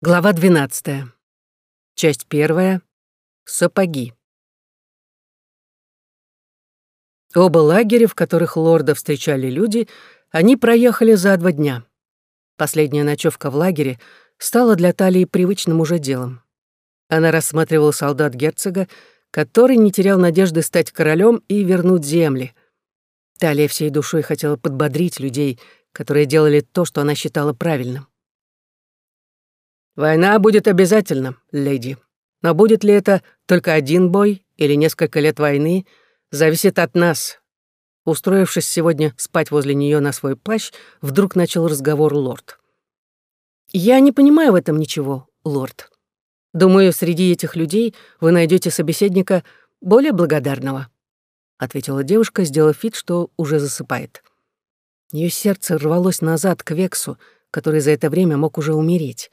Глава 12. Часть первая. Сапоги. Оба лагеря, в которых лорда встречали люди, они проехали за два дня. Последняя ночевка в лагере стала для Талии привычным уже делом. Она рассматривала солдат герцога, который не терял надежды стать королем и вернуть земли. Талия всей душой хотела подбодрить людей, которые делали то, что она считала правильным. «Война будет обязательно, леди. Но будет ли это только один бой или несколько лет войны, зависит от нас». Устроившись сегодня спать возле нее на свой плащ, вдруг начал разговор лорд. «Я не понимаю в этом ничего, лорд. Думаю, среди этих людей вы найдете собеседника более благодарного», ответила девушка, сделав вид, что уже засыпает. Ее сердце рвалось назад к Вексу, который за это время мог уже умереть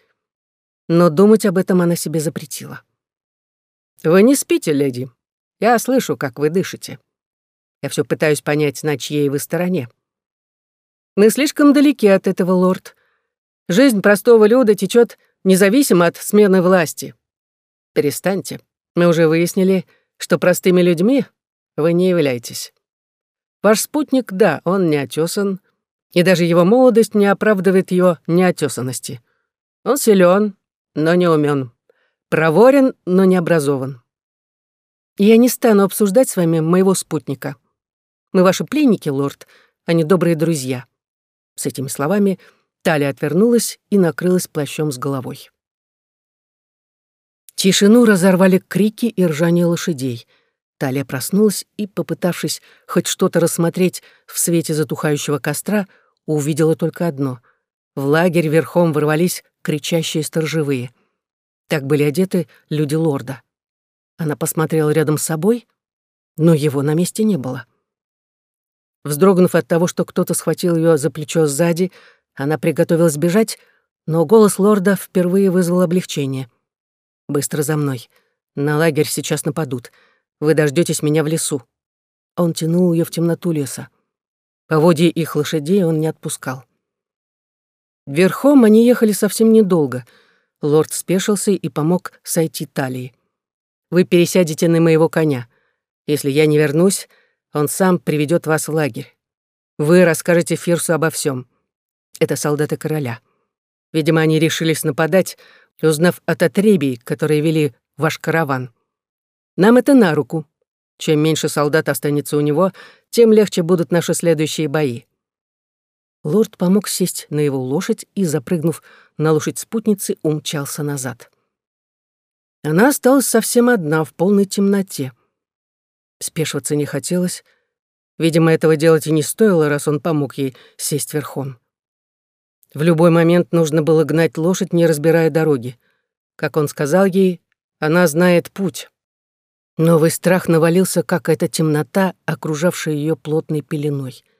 но думать об этом она себе запретила. «Вы не спите, леди. Я слышу, как вы дышите. Я все пытаюсь понять, на чьей вы стороне. Мы слишком далеки от этого, лорд. Жизнь простого люда течет независимо от смены власти. Перестаньте. Мы уже выяснили, что простыми людьми вы не являетесь. Ваш спутник, да, он неотесан, и даже его молодость не оправдывает его неотесанности. Он силен, но не умен. Проворен, но не образован. Я не стану обсуждать с вами моего спутника. Мы ваши пленники, лорд, а не добрые друзья. С этими словами Талия отвернулась и накрылась плащом с головой. Тишину разорвали крики и ржание лошадей. Талия проснулась и, попытавшись хоть что-то рассмотреть в свете затухающего костра, увидела только одно. В лагерь верхом ворвались кричащие сторожевые. Так были одеты люди лорда. Она посмотрела рядом с собой, но его на месте не было. Вздрогнув от того, что кто-то схватил ее за плечо сзади, она приготовилась бежать, но голос лорда впервые вызвал облегчение. «Быстро за мной. На лагерь сейчас нападут. Вы дождетесь меня в лесу». Он тянул ее в темноту леса. Поводья их лошадей он не отпускал. Верхом они ехали совсем недолго. Лорд спешился и помог сойти талии. «Вы пересядете на моего коня. Если я не вернусь, он сам приведет вас в лагерь. Вы расскажете Фирсу обо всем. Это солдаты короля. Видимо, они решились нападать, узнав от отребий, которые вели ваш караван. Нам это на руку. Чем меньше солдат останется у него, тем легче будут наши следующие бои. Лорд помог сесть на его лошадь и, запрыгнув на лошадь спутницы, умчался назад. Она осталась совсем одна, в полной темноте. Спешиваться не хотелось. Видимо, этого делать и не стоило, раз он помог ей сесть верхом. В любой момент нужно было гнать лошадь, не разбирая дороги. Как он сказал ей, она знает путь. Новый страх навалился, как эта темнота, окружавшая ее плотной пеленой —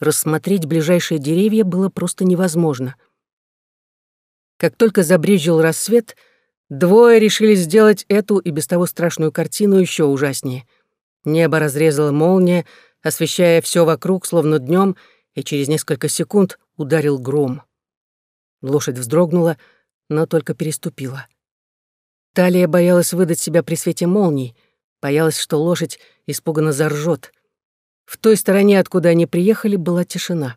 Рассмотреть ближайшие деревья было просто невозможно. Как только забрезжил рассвет, двое решили сделать эту и без того страшную картину еще ужаснее. Небо разрезала молния, освещая все вокруг, словно днем, и через несколько секунд ударил гром. Лошадь вздрогнула, но только переступила. Талия боялась выдать себя при свете молний, боялась, что лошадь испуганно заржет. В той стороне, откуда они приехали, была тишина.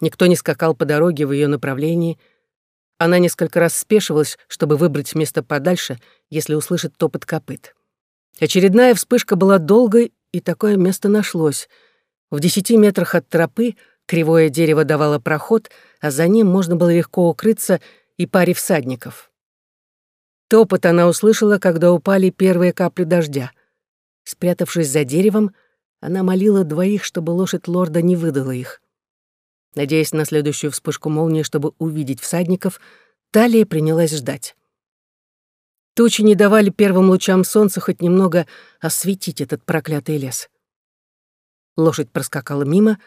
Никто не скакал по дороге в ее направлении. Она несколько раз спешивалась, чтобы выбрать место подальше, если услышит топот копыт. Очередная вспышка была долгой, и такое место нашлось. В десяти метрах от тропы кривое дерево давало проход, а за ним можно было легко укрыться и паре всадников. Топот она услышала, когда упали первые капли дождя. Спрятавшись за деревом, она молила двоих, чтобы лошадь лорда не выдала их. Надеясь на следующую вспышку молнии, чтобы увидеть всадников, Талия принялась ждать. Тучи не давали первым лучам солнца хоть немного осветить этот проклятый лес. Лошадь проскакала мимо,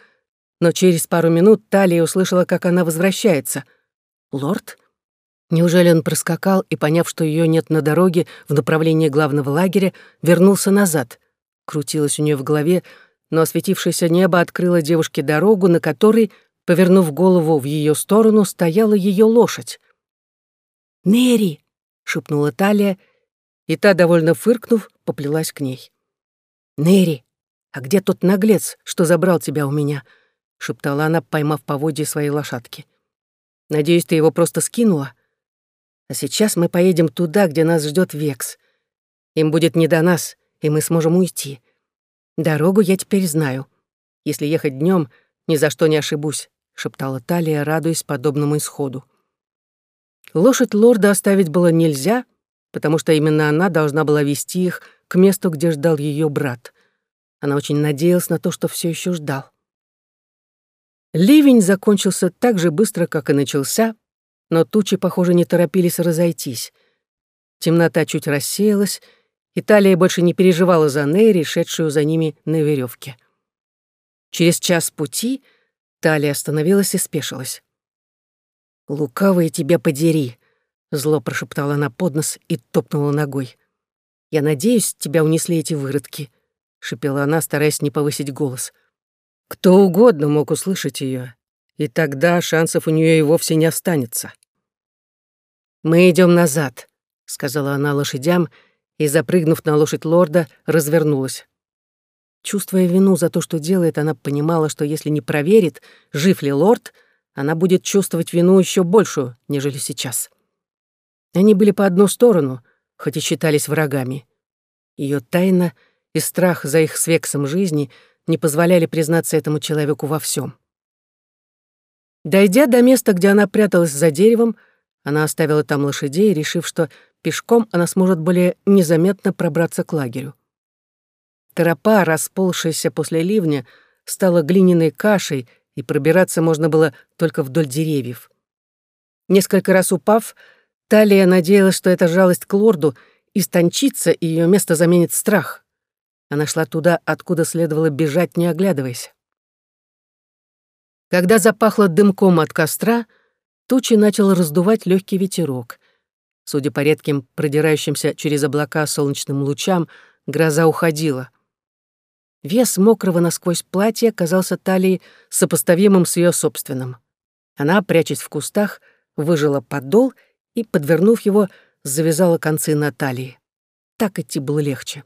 но через пару минут Талия услышала, как она возвращается. «Лорд?» Неужели он проскакал и, поняв, что ее нет на дороге в направлении главного лагеря, вернулся назад? Крутилось у нее в голове, но осветившееся небо открыло девушке дорогу, на которой, повернув голову в ее сторону, стояла ее лошадь. «Нери!» — шепнула Талия, и та, довольно фыркнув, поплелась к ней. «Нери, а где тот наглец, что забрал тебя у меня?» — шептала она, поймав поводье своей лошадки. «Надеюсь, ты его просто скинула? А сейчас мы поедем туда, где нас ждет Векс. Им будет не до нас, и мы сможем уйти. Дорогу я теперь знаю. Если ехать днем, ни за что не ошибусь», — шептала Талия, радуясь подобному исходу. Лошадь лорда оставить было нельзя, потому что именно она должна была вести их к месту, где ждал ее брат. Она очень надеялась на то, что все еще ждал. Ливень закончился так же быстро, как и начался, но тучи, похоже, не торопились разойтись. Темнота чуть рассеялась, и Талия больше не переживала за Нейри, шедшую за ними на веревке. Через час пути Талия остановилась и спешилась. «Лукавые тебя подери!» — зло прошептала она под нос и топнула ногой. «Я надеюсь, тебя унесли эти выродки», — шепела она, стараясь не повысить голос. Кто угодно мог услышать ее, и тогда шансов у нее и вовсе не останется. «Мы идем назад», — сказала она лошадям, и, запрыгнув на лошадь лорда, развернулась. Чувствуя вину за то, что делает, она понимала, что если не проверит, жив ли лорд, она будет чувствовать вину еще большую, нежели сейчас. Они были по одну сторону, хоть и считались врагами. Ее тайна и страх за их с Вексом жизни не позволяли признаться этому человеку во всем. Дойдя до места, где она пряталась за деревом, она оставила там лошадей, решив, что пешком она сможет более незаметно пробраться к лагерю. Тропа, расползшаяся после ливня, стала глиняной кашей, и пробираться можно было только вдоль деревьев. Несколько раз упав, Талия надеялась, что эта жалость к лорду истончится, и ее место заменит страх. Она шла туда, откуда следовало бежать, не оглядываясь. Когда запахло дымком от костра, тучи начал раздувать легкий ветерок. Судя по редким продирающимся через облака солнечным лучам, гроза уходила. Вес мокрого насквозь платья казался талией сопоставимым с ее собственным. Она, прячась в кустах, выжила подол — и, подвернув его, завязала концы на талии. Так идти было легче.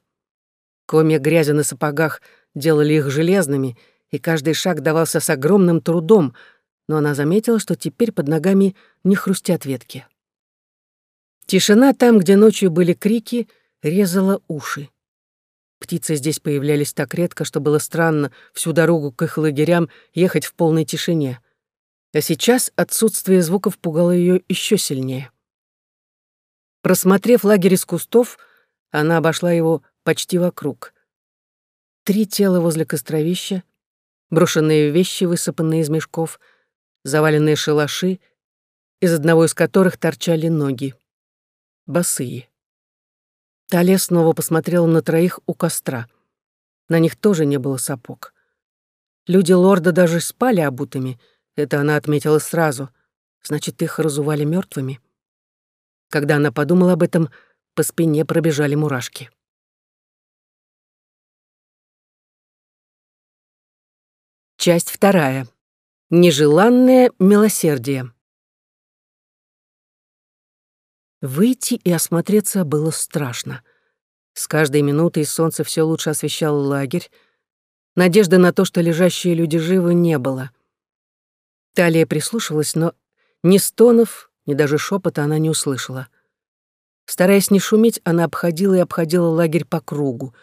Комья грязи на сапогах делали их железными, и каждый шаг давался с огромным трудом, но она заметила, что теперь под ногами не хрустят ветки. Тишина там, где ночью были крики, резала уши. Птицы здесь появлялись так редко, что было странно всю дорогу к их лагерям ехать в полной тишине. А сейчас отсутствие звуков пугало ее еще сильнее. Просмотрев лагерь из кустов, она обошла его почти вокруг. Три тела возле костровища, брошенные вещи, высыпанные из мешков, заваленные шалаши, из одного из которых торчали ноги. Босые. Талия снова посмотрела на троих у костра. На них тоже не было сапог. Люди лорда даже спали обутыми, это она отметила сразу. Значит, их разували мертвыми. Когда она подумала об этом, по спине пробежали мурашки. Часть вторая. Нежеланное милосердие. Выйти и осмотреться было страшно. С каждой минутой солнце все лучше освещало лагерь. Надежды на то, что лежащие люди живы, не было. Талия прислушивалась, но ни стонов, ни даже шепота она не услышала. Стараясь не шуметь, она обходила и обходила лагерь по кругу.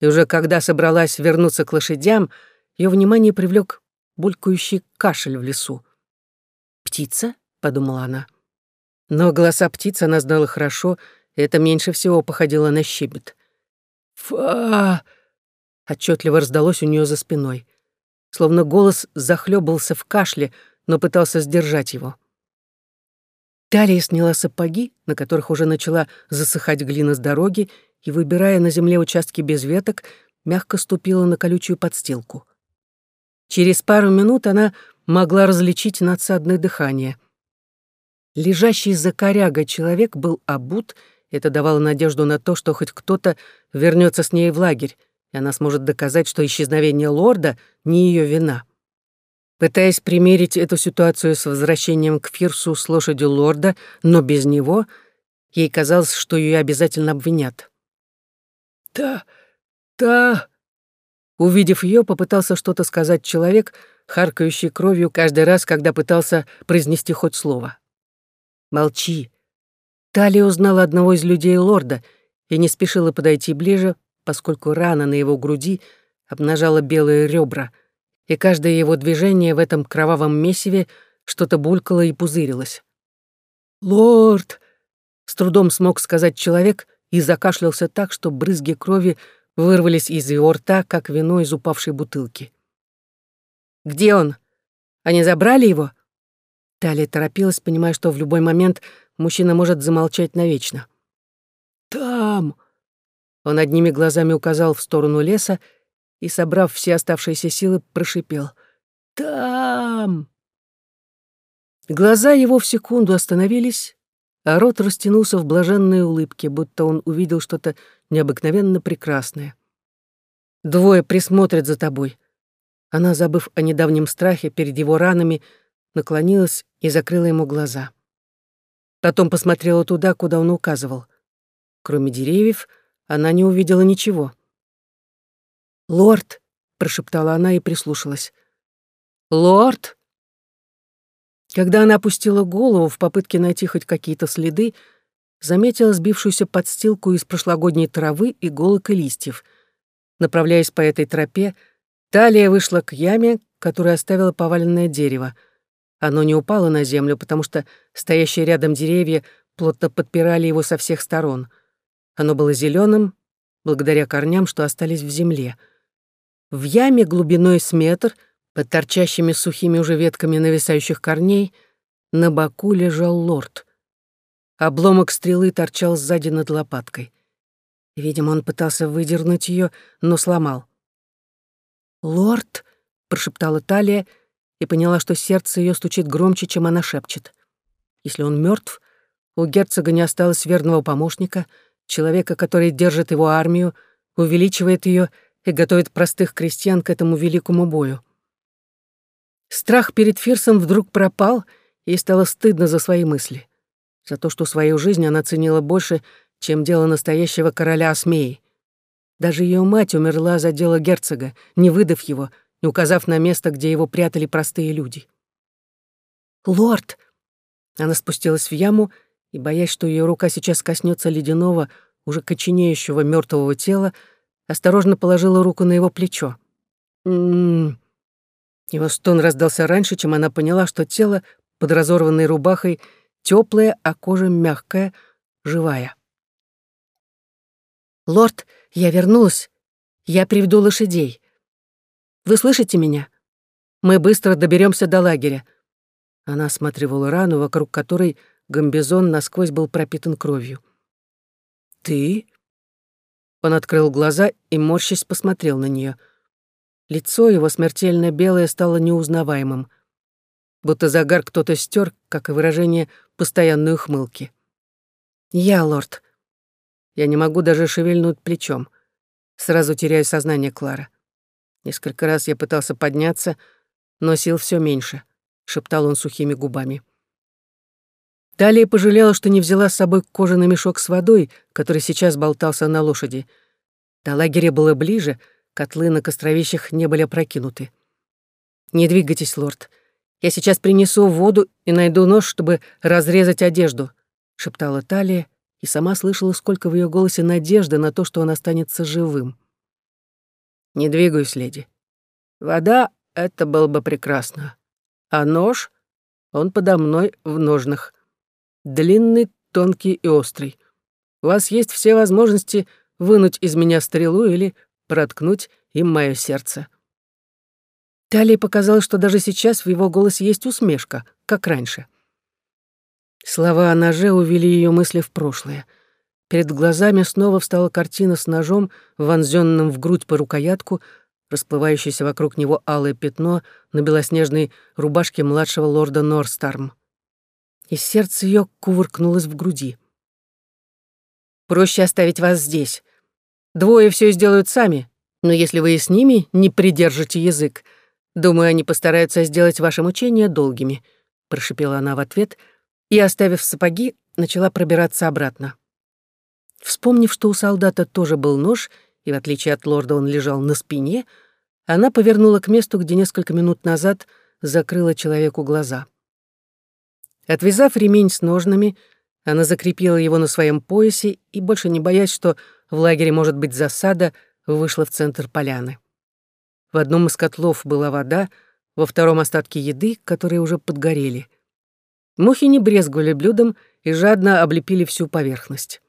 И уже когда собралась вернуться к лошадям, ее внимание привлек булькающий кашель в лесу. «Птица?» — подумала она. Но голоса птицы она знала хорошо, и это меньше всего походило на щебет. «Фа!» — отчетливо раздалось у нее за спиной. Словно голос захлебывался в кашле, но пытался сдержать его. Талия сняла сапоги, на которых уже начала засыхать глина с дороги, и, выбирая на земле участки без веток, мягко ступила на колючую подстилку. Через пару минут она могла различить надсадное дыхание. Лежащий за корягой человек был обут, это давало надежду на то, что хоть кто-то вернется с ней в лагерь, и она сможет доказать, что исчезновение лорда — не ее вина. Пытаясь примерить эту ситуацию с возвращением к Фирсу с лошадью лорда, но без него, ей казалось, что ее обязательно обвинят. «Та... та...» Увидев ее, попытался что-то сказать человек, харкающий кровью каждый раз, когда пытался произнести хоть слово. «Молчи». Талия узнала одного из людей лорда и не спешила подойти ближе, поскольку рана на его груди обнажала белые ребра — и каждое его движение в этом кровавом месиве что-то булькало и пузырилось. «Лорд!» — с трудом смог сказать человек и закашлялся так, что брызги крови вырвались из его рта, как вино из упавшей бутылки. «Где он? Они забрали его?» Талия торопилась, понимая, что в любой момент мужчина может замолчать навечно. «Там!» Он одними глазами указал в сторону леса, и, собрав все оставшиеся силы, прошипел. «Там!» Глаза его в секунду остановились, а рот растянулся в блаженной улыбке, будто он увидел что-то необыкновенно прекрасное. «Двое присмотрят за тобой». Она, забыв о недавнем страхе перед его ранами, наклонилась и закрыла ему глаза. Потом посмотрела туда, куда он указывал. Кроме деревьев, она не увидела ничего — «Лорд!» — прошептала она и прислушалась. «Лорд!» Когда она опустила голову в попытке найти хоть какие-то следы, заметила сбившуюся подстилку из прошлогодней травы, иголок и листьев. Направляясь по этой тропе, Талия вышла к яме, которую оставила поваленное дерево. Оно не упало на землю, потому что стоящие рядом деревья плотно подпирали его со всех сторон. Оно было зеленым, благодаря корням, что остались в земле — в яме глубиной с метр, под торчащими сухими уже ветками нависающих корней, на боку лежал лорд. Обломок стрелы торчал сзади над лопаткой. Видимо, он пытался выдернуть ее, но сломал. «Лорд!» — прошептала Талия и поняла, что сердце ее стучит громче, чем она шепчет. Если он мертв, у герцога не осталось верного помощника, человека, который держит его армию, увеличивает ее и готовит простых крестьян к этому великому бою. Страх перед Фирсом вдруг пропал, и стало стыдно за свои мысли. За то, что свою жизнь она ценила больше, чем дело настоящего короля Осмеи. Даже ее мать умерла за дело герцога, не выдав его, не указав на место, где его прятали простые люди. «Лорд!» Она спустилась в яму и, боясь, что ее рука сейчас коснется ледяного, уже коченеющего мертвого тела, осторожно положила руку на его плечо. «М-м-м». Его стон раздался раньше, чем она поняла, что тело под разорванной рубахой теплое, а кожа мягкая, живая. «Лорд, я вернулась. Я приведу лошадей. Вы слышите меня? Мы быстро доберемся до лагеря». Она осматривала рану, вокруг которой гамбизон насквозь был пропитан кровью. «Ты?» Он открыл глаза и, морщись, посмотрел на нее. Лицо его смертельно белое стало неузнаваемым. Будто загар кто-то стер, как и выражение постоянной ухмылки. «Я, лорд. Я не могу даже шевельнуть плечом. Сразу теряю сознание Клара. Несколько раз я пытался подняться, но сил все меньше», — шептал он сухими губами. Далее пожалела, что не взяла с собой кожаный мешок с водой, который сейчас болтался на лошади. До лагеря было ближе, котлы на костровищах не были опрокинуты. «Не двигайтесь, лорд. Я сейчас принесу воду и найду нож, чтобы разрезать одежду», — шептала Талия, и сама слышала, сколько в ее голосе надежды на то, что он останется живым. «Не двигаюсь, леди. Вода — это было бы прекрасно. А нож, он подо мной в ножнах. Длинный, тонкий и острый. У вас есть все возможности вынуть из меня стрелу или проткнуть им мое сердце. Талии показалось, что даже сейчас в его голосе есть усмешка, как раньше. Слова о ноже увели ее мысли в прошлое. Перед глазами снова встала картина с ножом, вонзенным в грудь по рукоятку, расплывающееся вокруг него алое пятно на белоснежной рубашке младшего лорда Норстарм. И сердце ее кувыркнулось в груди. «Проще оставить вас здесь. Двое все сделают сами, но если вы и с ними не придержите язык, Думаю, они постараются сделать ваши мучения долгими», — прошипела она в ответ и, оставив сапоги, начала пробираться обратно. Вспомнив, что у солдата тоже был нож, и в отличие от лорда он лежал на спине, она повернула к месту, где несколько минут назад закрыла человеку глаза. Отвязав ремень с ножнами, она закрепила его на своем поясе и, больше не боясь, что в лагере может быть засада, вышла в центр поляны. В одном из котлов была вода, во втором остатки еды, которые уже подгорели. Мухи не брезговали блюдом и жадно облепили всю поверхность.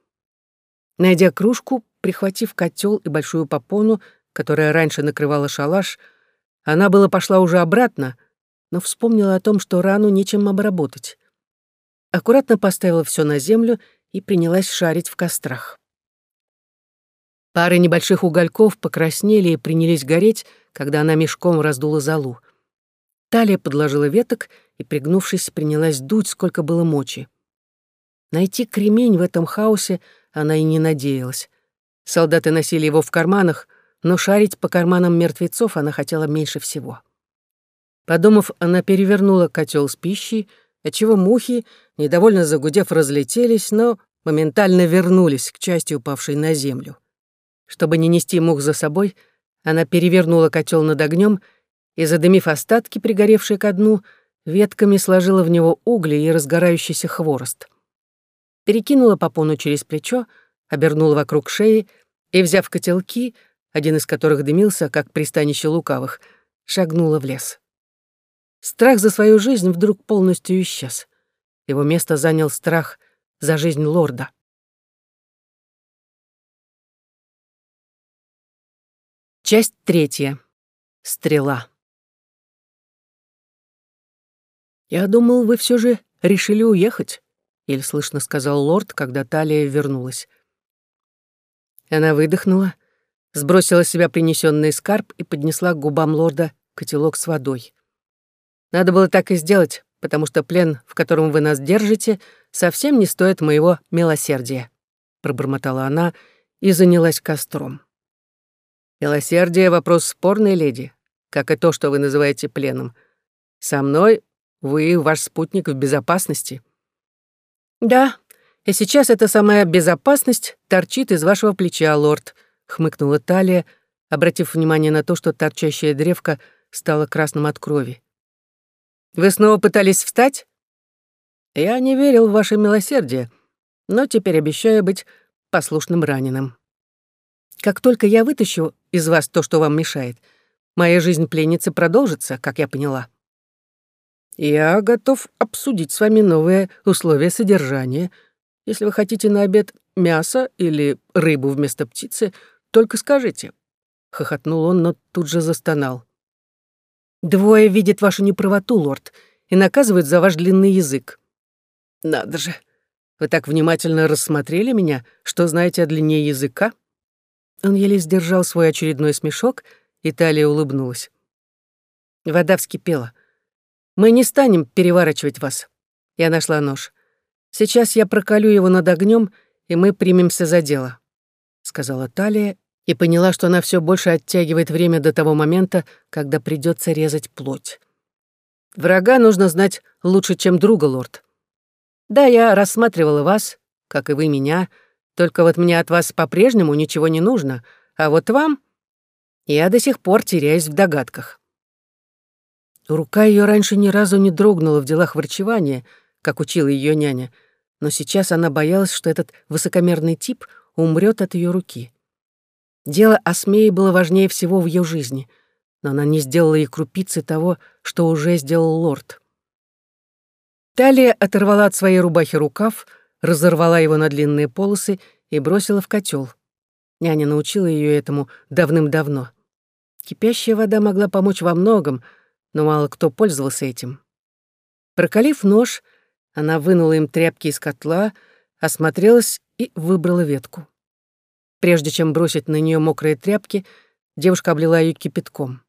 Найдя кружку, прихватив котел и большую попону, которая раньше накрывала шалаш, она было пошла уже обратно, но вспомнила о том, что рану нечем обработать. Аккуратно поставила все на землю и принялась шарить в кострах. Пары небольших угольков покраснели и принялись гореть, когда она мешком раздула залу. Талия подложила веток и, пригнувшись, принялась дуть, сколько было мочи. Найти кремень в этом хаосе она и не надеялась. Солдаты носили его в карманах, но шарить по карманам мертвецов она хотела меньше всего. Подумав, она перевернула котел с пищей, отчего мухи, недовольно загудев, разлетелись, но моментально вернулись к части, упавшей на землю. Чтобы не нести мух за собой, она перевернула котел над огнем и, задымив остатки, пригоревшие ко дну, ветками сложила в него угли и разгорающийся хворост. Перекинула попону через плечо, обернула вокруг шеи и, взяв котелки, один из которых дымился, как пристанище лукавых, шагнула в лес. Страх за свою жизнь вдруг полностью исчез. Его место занял страх за жизнь лорда. Часть третья. Стрела. «Я думал, вы все же решили уехать», — еле слышно сказал лорд, когда Талия вернулась. Она выдохнула, сбросила с себя принесенный скарб и поднесла к губам лорда котелок с водой. «Надо было так и сделать, потому что плен, в котором вы нас держите, совсем не стоит моего милосердия», — пробормотала она и занялась костром. Милосердие — вопрос спорный, леди, как и то, что вы называете пленом. Со мной вы, ваш спутник, в безопасности. Да, и сейчас эта самая безопасность торчит из вашего плеча, лорд, хмыкнула Талия, обратив внимание на то, что торчащая древко стала красным от крови. Вы снова пытались встать? Я не верил в ваше милосердие, но теперь обещаю быть послушным раненым. Как только я вытащу из вас то, что вам мешает, моя жизнь пленницы продолжится, как я поняла. Я готов обсудить с вами новые условия содержания. Если вы хотите на обед мясо или рыбу вместо птицы, только скажите. Хохотнул он, но тут же застонал. Двое видят вашу неправоту, лорд, и наказывают за ваш длинный язык. Надо же. Вы так внимательно рассмотрели меня, что знаете о длине языка? Он еле сдержал свой очередной смешок, и Талия улыбнулась. Вода вскипела. «Мы не станем переворачивать вас». Я нашла нож. «Сейчас я проколю его над огнем, и мы примемся за дело», — сказала Талия и поняла, что она все больше оттягивает время до того момента, когда придется резать плоть. «Врага нужно знать лучше, чем друга, лорд. Да, я рассматривала вас, как и вы меня, — только вот мне от вас по-прежнему ничего не нужно, а вот вам я до сих пор теряюсь в догадках». Рука ее раньше ни разу не дрогнула в делах врачевания, как учила ее няня, но сейчас она боялась, что этот высокомерный тип умрет от ее руки. Дело о Смее было важнее всего в ее жизни, но она не сделала и крупицы того, что уже сделал лорд. Талия оторвала от своей рубахи рукав, разорвала его на длинные полосы и бросила в котел. Няня научила ее этому давным-давно. Кипящая вода могла помочь во многом, но мало кто пользовался этим. Прокалив нож, она вынула им тряпки из котла, осмотрелась и выбрала ветку. Прежде чем бросить на нее мокрые тряпки, девушка облила ее кипятком.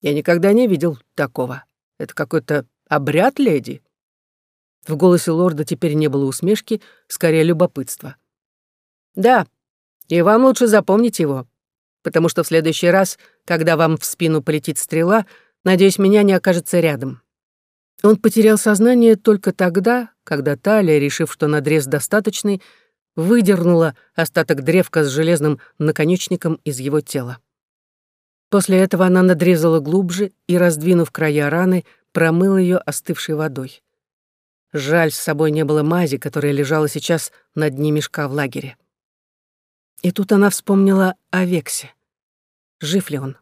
«Я никогда не видел такого. Это какой-то обряд, леди?» В голосе лорда теперь не было усмешки, скорее любопытства. «Да, и вам лучше запомнить его. потому что в следующий раз, когда вам в спину полетит стрела, надеюсь, меня не окажется рядом». Он потерял сознание только тогда, когда Талия, решив, что надрез достаточный, выдернула остаток древка с железным наконечником из его тела. После этого она надрезала глубже и, раздвинув края раны, промыла ее остывшей водой. Жаль, с собой не было мази, которая лежала сейчас на дне мешка в лагере. И тут она вспомнила о Вексе. Жив ли он?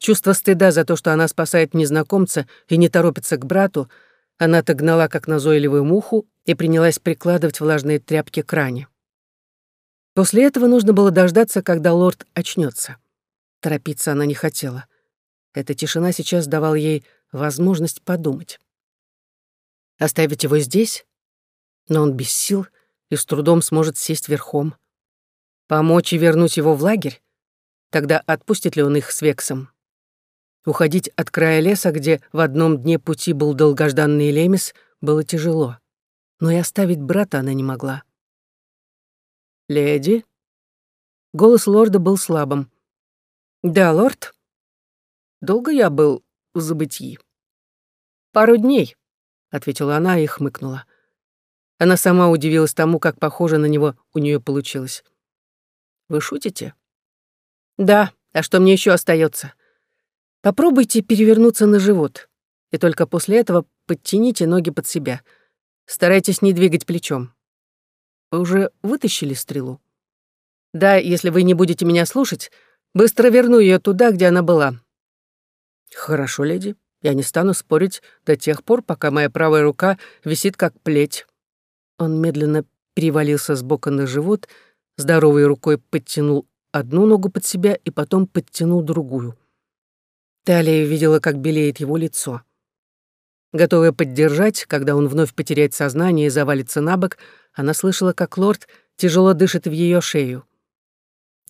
Чувство стыда за то, что она спасает незнакомца и не торопится к брату, она отогнала как назойливую муху и принялась прикладывать влажные тряпки к ране. После этого нужно было дождаться, когда лорд очнется. Торопиться она не хотела. Эта тишина сейчас давала ей возможность подумать. Оставить его здесь? Но он без сил и с трудом сможет сесть верхом. Помочь и вернуть его в лагерь? Тогда отпустит ли он их с Вексом? Уходить от края леса, где в одном дне пути был долгожданный Лемис, было тяжело. Но и оставить брата она не могла. «Леди?» Голос лорда был слабым. «Да, лорд. Долго я был в забытии?» «Пару дней», — ответила она и хмыкнула. Она сама удивилась тому, как похоже на него у нее получилось. «Вы шутите?» «Да, а что мне еще остается? Попробуйте перевернуться на живот, и только после этого подтяните ноги под себя. Старайтесь не двигать плечом. Вы уже вытащили стрелу? Да, если вы не будете меня слушать, быстро верну ее туда, где она была. Хорошо, леди. Я не стану спорить до тех пор, пока моя правая рука висит как плеть. Он медленно перевалился с бока на живот, здоровой рукой подтянул одну ногу под себя и потом подтянул другую. Талия видела, как белеет его лицо. Готовая поддержать, когда он вновь потеряет сознание и завалится на бок, она слышала, как лорд тяжело дышит в ее шею.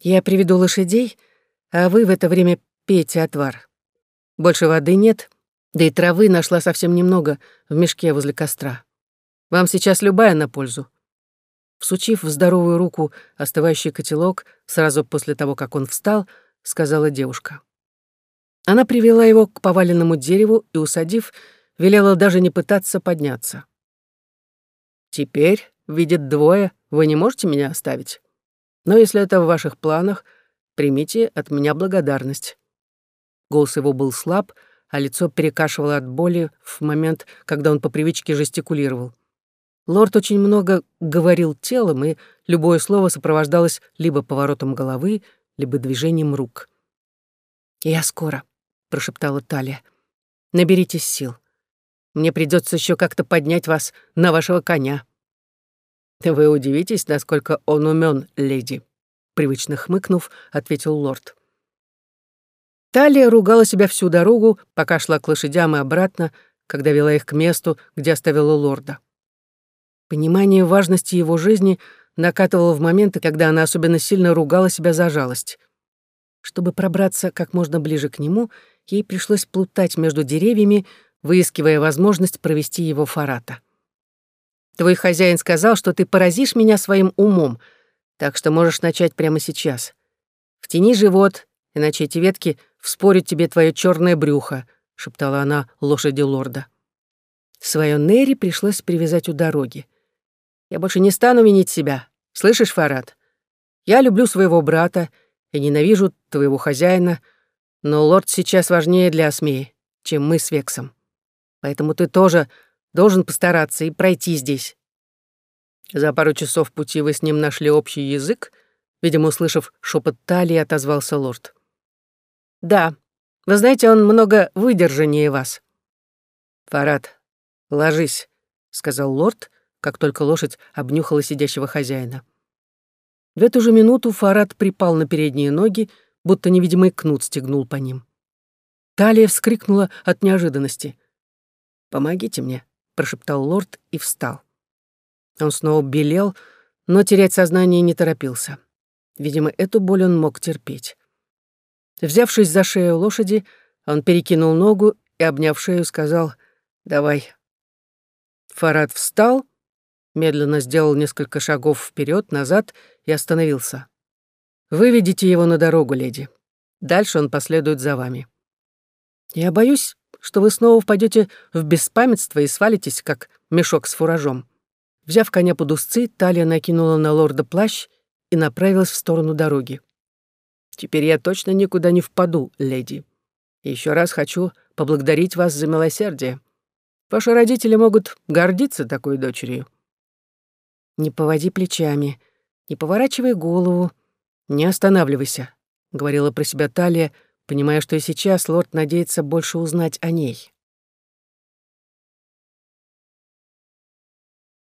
«Я приведу лошадей, а вы в это время пейте отвар. Больше воды нет, да и травы нашла совсем немного в мешке возле костра. Вам сейчас любая на пользу». Всучив в здоровую руку остывающий котелок сразу после того, как он встал, сказала девушка. Она привела его к поваленному дереву и, усадив, велела даже не пытаться подняться. «Теперь, видит двое, вы не можете меня оставить. Но если это в ваших планах, примите от меня благодарность». Голос его был слаб, а лицо перекашивало от боли в момент, когда он по привычке жестикулировал. Лорд очень много говорил телом, и любое слово сопровождалось либо поворотом головы, либо движением рук. «Я скоро», прошептала Талия. «Наберитесь сил. Мне придется еще как-то поднять вас на вашего коня». «Вы удивитесь, насколько он умен, леди», — привычно хмыкнув, ответил лорд. Талия ругала себя всю дорогу, пока шла к лошадям и обратно, когда вела их к месту, где оставила лорда. Понимание важности его жизни накатывало в моменты, когда она особенно сильно ругала себя за жалость. Чтобы пробраться как можно ближе к нему, ей пришлось плутать между деревьями, выискивая возможность провести его фарата. «Твой хозяин сказал, что ты поразишь меня своим умом, так что можешь начать прямо сейчас. Втяни живот, иначе эти ветки вспорят тебе твое черное брюхо», — шептала она лошади лорда. Своё Нерри пришлось привязать у дороги. «Я больше не стану винить себя. Слышишь, Фарад? Я люблю своего брата и ненавижу твоего хозяина, но лорд сейчас важнее для Осмеи, чем мы с Вексом. Поэтому ты тоже должен постараться и пройти здесь. За пару часов пути вы с ним нашли общий язык, видимо, услышав шепот талии, отозвался лорд. Да, вы знаете, он много выдержаннее вас. Фарад, ложись, сказал лорд, как только лошадь обнюхала сидящего хозяина. В эту же минуту Фарад припал на передние ноги, будто невидимый кнут стегнул по ним. Талия вскрикнула от неожиданности. «Помогите мне», — прошептал лорд и встал. Он снова белел, но терять сознание не торопился. Видимо, эту боль он мог терпеть. Взявшись за шею лошади, он перекинул ногу и, обняв шею, сказал «Давай». Фарад встал, медленно сделал несколько шагов вперед назад и остановился. Выведите его на дорогу, леди. Дальше он последует за вами. Я боюсь, что вы снова впадете в беспамятство и свалитесь, как мешок с фуражом. Взяв коня под узцы, Талия накинула на лорда плащ и направилась в сторону дороги. «Теперь я точно никуда не впаду, леди. Еще раз хочу поблагодарить вас за милосердие. Ваши родители могут гордиться такой дочерью». «Не поводи плечами, не поворачивай голову, не останавливайся», — говорила про себя Талия, понимая, что и сейчас лорд надеется больше узнать о ней.